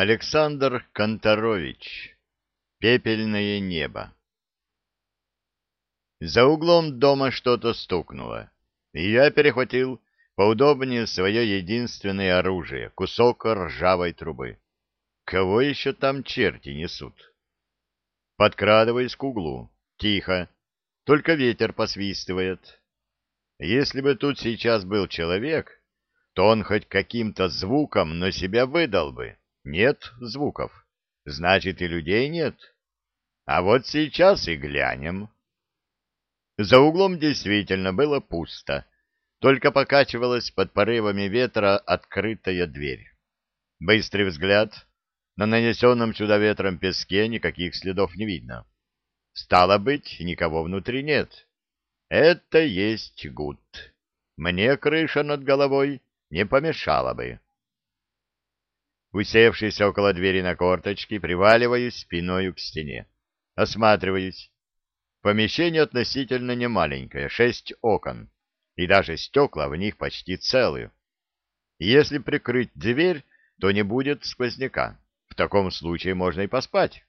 Александр Конторович. Пепельное небо. За углом дома что-то стукнуло, и я перехватил поудобнее свое единственное оружие — кусок ржавой трубы. Кого еще там черти несут? Подкрадываясь к углу. Тихо. Только ветер посвистывает. Если бы тут сейчас был человек, то он хоть каким-то звуком на себя выдал бы. Нет звуков. Значит, и людей нет. А вот сейчас и глянем. За углом действительно было пусто. Только покачивалась под порывами ветра открытая дверь. Быстрый взгляд. На нанесенном сюда ветром песке никаких следов не видно. Стало быть, никого внутри нет. Это есть гуд. Мне крыша над головой не помешала бы. Усевшись около двери на корточки, приваливаюсь спиною к стене. Осматриваюсь. Помещение относительно немаленькое, шесть окон, и даже стекла в них почти целые. Если прикрыть дверь, то не будет сквозняка. В таком случае можно и поспать.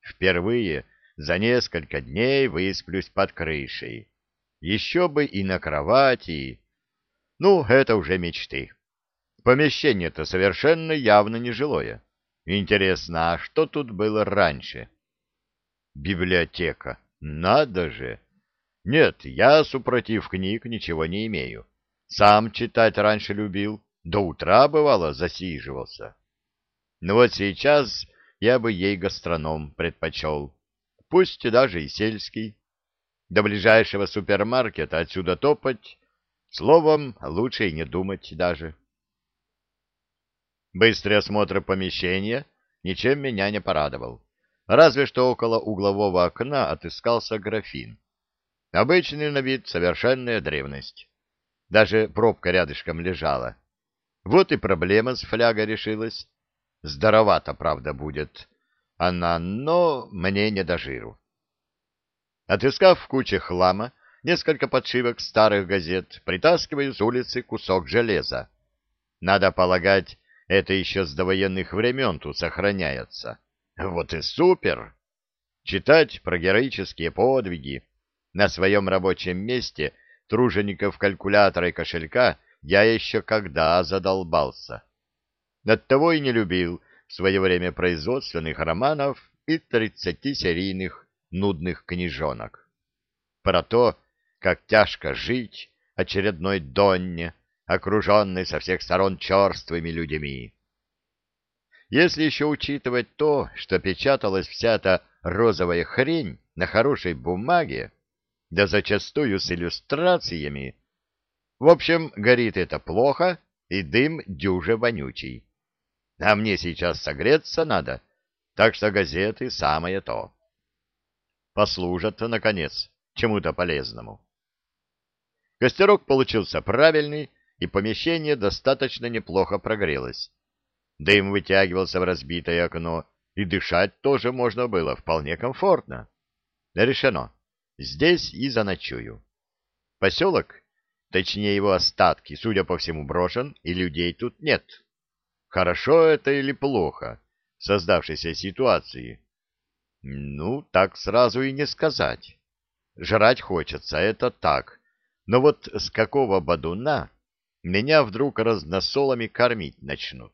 Впервые за несколько дней высплюсь под крышей. Еще бы и на кровати. Ну, это уже мечты. Помещение-то совершенно явно нежилое. Интересно, а что тут было раньше? Библиотека. Надо же! Нет, я, супротив книг, ничего не имею. Сам читать раньше любил. До утра, бывало, засиживался. Но вот сейчас я бы ей гастроном предпочел. Пусть даже и сельский. До ближайшего супермаркета отсюда топать. Словом, лучше и не думать даже. Быстрый осмотр помещения ничем меня не порадовал. Разве что около углового окна отыскался графин. Обычный на вид совершенная древность. Даже пробка рядышком лежала. Вот и проблема с флягой решилась. Здоровато, правда, будет она, но мне не до жиру. Отыскав в куче хлама несколько подшивок старых газет, притаскиваю с улицы кусок железа. Надо полагать, это еще с довоенных времен тут сохраняется. Вот и супер! Читать про героические подвиги на своем рабочем месте тружеников калькулятора и кошелька я еще когда задолбался. Оттого и не любил в свое время производственных романов и тридцати серийных нудных книжонок. Про то, как тяжко жить очередной Донне, окруженной со всех сторон черствыми людьми. Если еще учитывать то, что печаталась вся эта розовая хрень на хорошей бумаге, да зачастую с иллюстрациями, в общем, горит это плохо, и дым дюже вонючий. А мне сейчас согреться надо, так что газеты самое то. Послужат, наконец, чему-то полезному. Костерок получился правильный, и помещение достаточно неплохо прогрелось. Дым вытягивался в разбитое окно, и дышать тоже можно было вполне комфортно. Решено. Здесь и заночую. Поселок, точнее его остатки, судя по всему, брошен, и людей тут нет. Хорошо это или плохо в создавшейся ситуации? Ну, так сразу и не сказать. Жрать хочется, это так. Но вот с какого бадуна меня вдруг разносолами кормить начнут?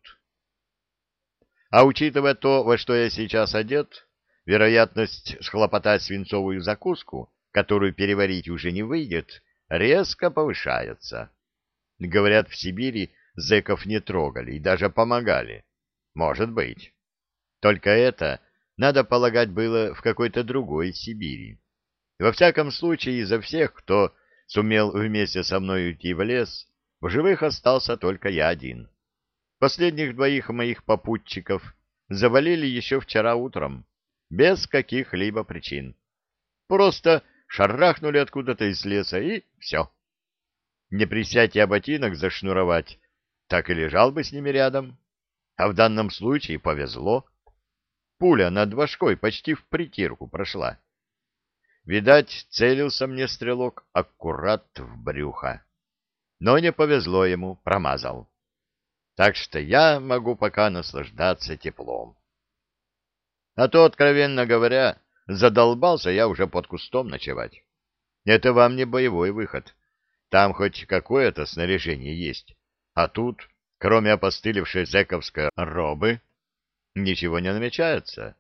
А учитывая то, во что я сейчас одет, вероятность схлопотать свинцовую закуску, которую переварить уже не выйдет, резко повышается. Говорят, в Сибири зэков не трогали и даже помогали. Может быть. Только это, надо полагать, было в какой-то другой Сибири. Во всяком случае, изо всех, кто сумел вместе со мной уйти в лес, в живых остался только я один. Последних двоих моих попутчиков завалили еще вчера утром, без каких-либо причин. Просто шарахнули откуда-то из леса, и все. Не присядь я ботинок зашнуровать, так и лежал бы с ними рядом. А в данном случае повезло. Пуля над башкой почти в притирку прошла. Видать, целился мне стрелок аккурат в брюхо. Но не повезло ему, промазал. так что я могу пока наслаждаться теплом. А то, откровенно говоря, задолбался я уже под кустом ночевать. Это вам не боевой выход. Там хоть какое-то снаряжение есть. А тут, кроме опостылевшей зэковской робы, ничего не намечается.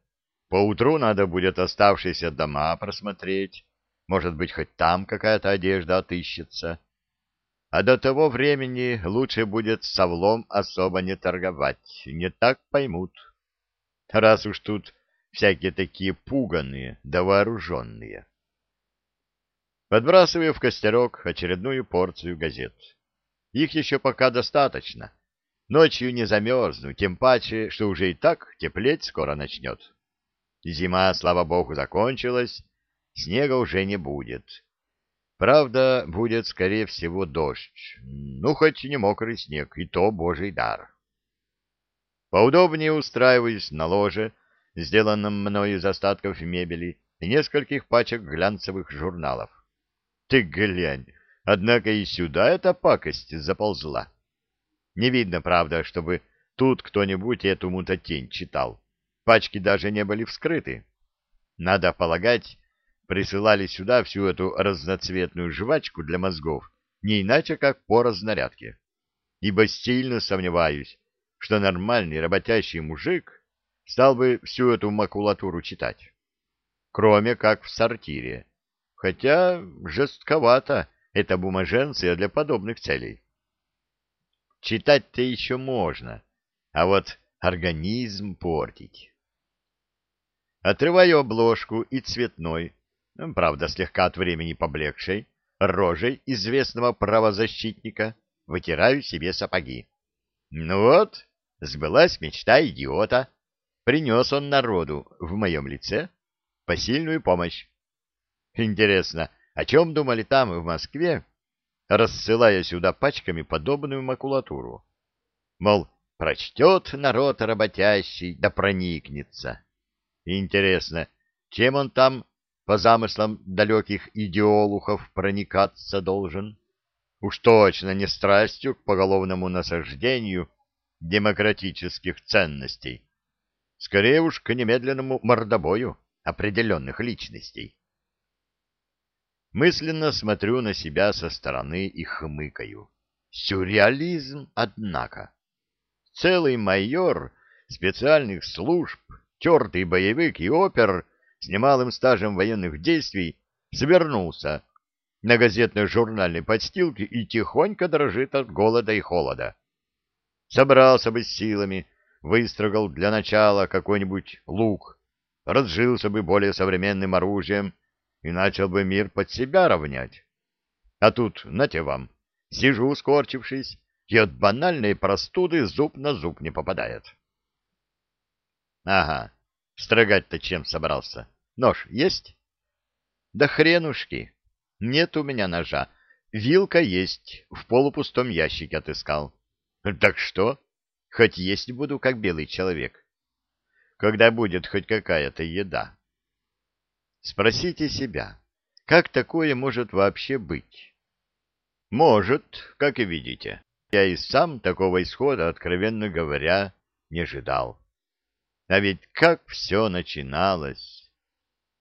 Поутру надо будет оставшиеся дома просмотреть. Может быть, хоть там какая-то одежда отыщется. А до того времени лучше будет с совлом особо не торговать, не так поймут. Раз уж тут всякие такие пуганые да вооруженные. Подбрасываю в костерок очередную порцию газет. Их еще пока достаточно. Ночью не замерзну, тем паче, что уже и так теплеть скоро начнет. Зима, слава богу, закончилась, снега уже не будет. Правда, будет, скорее всего, дождь. Ну, хоть не мокрый снег, и то божий дар. Поудобнее устраиваюсь на ложе, сделанном мною из остатков мебели и нескольких пачек глянцевых журналов. Ты глянь, однако и сюда эта пакость заползла. Не видно, правда, чтобы тут кто-нибудь эту мутатень читал. Пачки даже не были вскрыты. Надо полагать, присылали сюда всю эту разноцветную жвачку для мозгов, не иначе как по разнарядке. Ибо сильно сомневаюсь, что нормальный работящий мужик стал бы всю эту макулатуру читать. Кроме как в сортире. Хотя жестковато это бумаженция для подобных целей. Читать-то еще можно, а вот организм портить. Отрываю обложку и цветной, правда, слегка от времени поблекшей, рожей известного правозащитника, вытираю себе сапоги. Ну вот, сбылась мечта идиота. Принес он народу в моем лице посильную помощь. Интересно, о чем думали там, в Москве, рассылая сюда пачками подобную макулатуру? Мол, прочтет народ работящий, да проникнется. Интересно, чем он там по замыслам далеких идеолухов проникаться должен. Уж точно не страстью к поголовному насаждению демократических ценностей. Скорее уж к немедленному мордобою определенных личностей. Мысленно смотрю на себя со стороны и хмыкаю. Сюрреализм, однако. Целый майор специальных служб, тертый боевик и опер с немалым стажем военных действий свернулся на газетной журнальной подстилке и тихонько дрожит от голода и холода. Собрался бы с силами, выстрогал для начала какой-нибудь лук, разжился бы более современным оружием и начал бы мир под себя равнять. А тут, нате вам, сижу, скорчившись, и от банальной простуды зуб на зуб не попадает. Ага, Строгать-то чем собрался? Нож есть? Да хренушки. Нет у меня ножа. Вилка есть, в полупустом ящике отыскал. Так что? Хоть есть буду, как белый человек. Когда будет хоть какая-то еда. Спросите себя, как такое может вообще быть? Может, как и видите. Я и сам такого исхода, откровенно говоря, не ожидал. А ведь как все начиналось!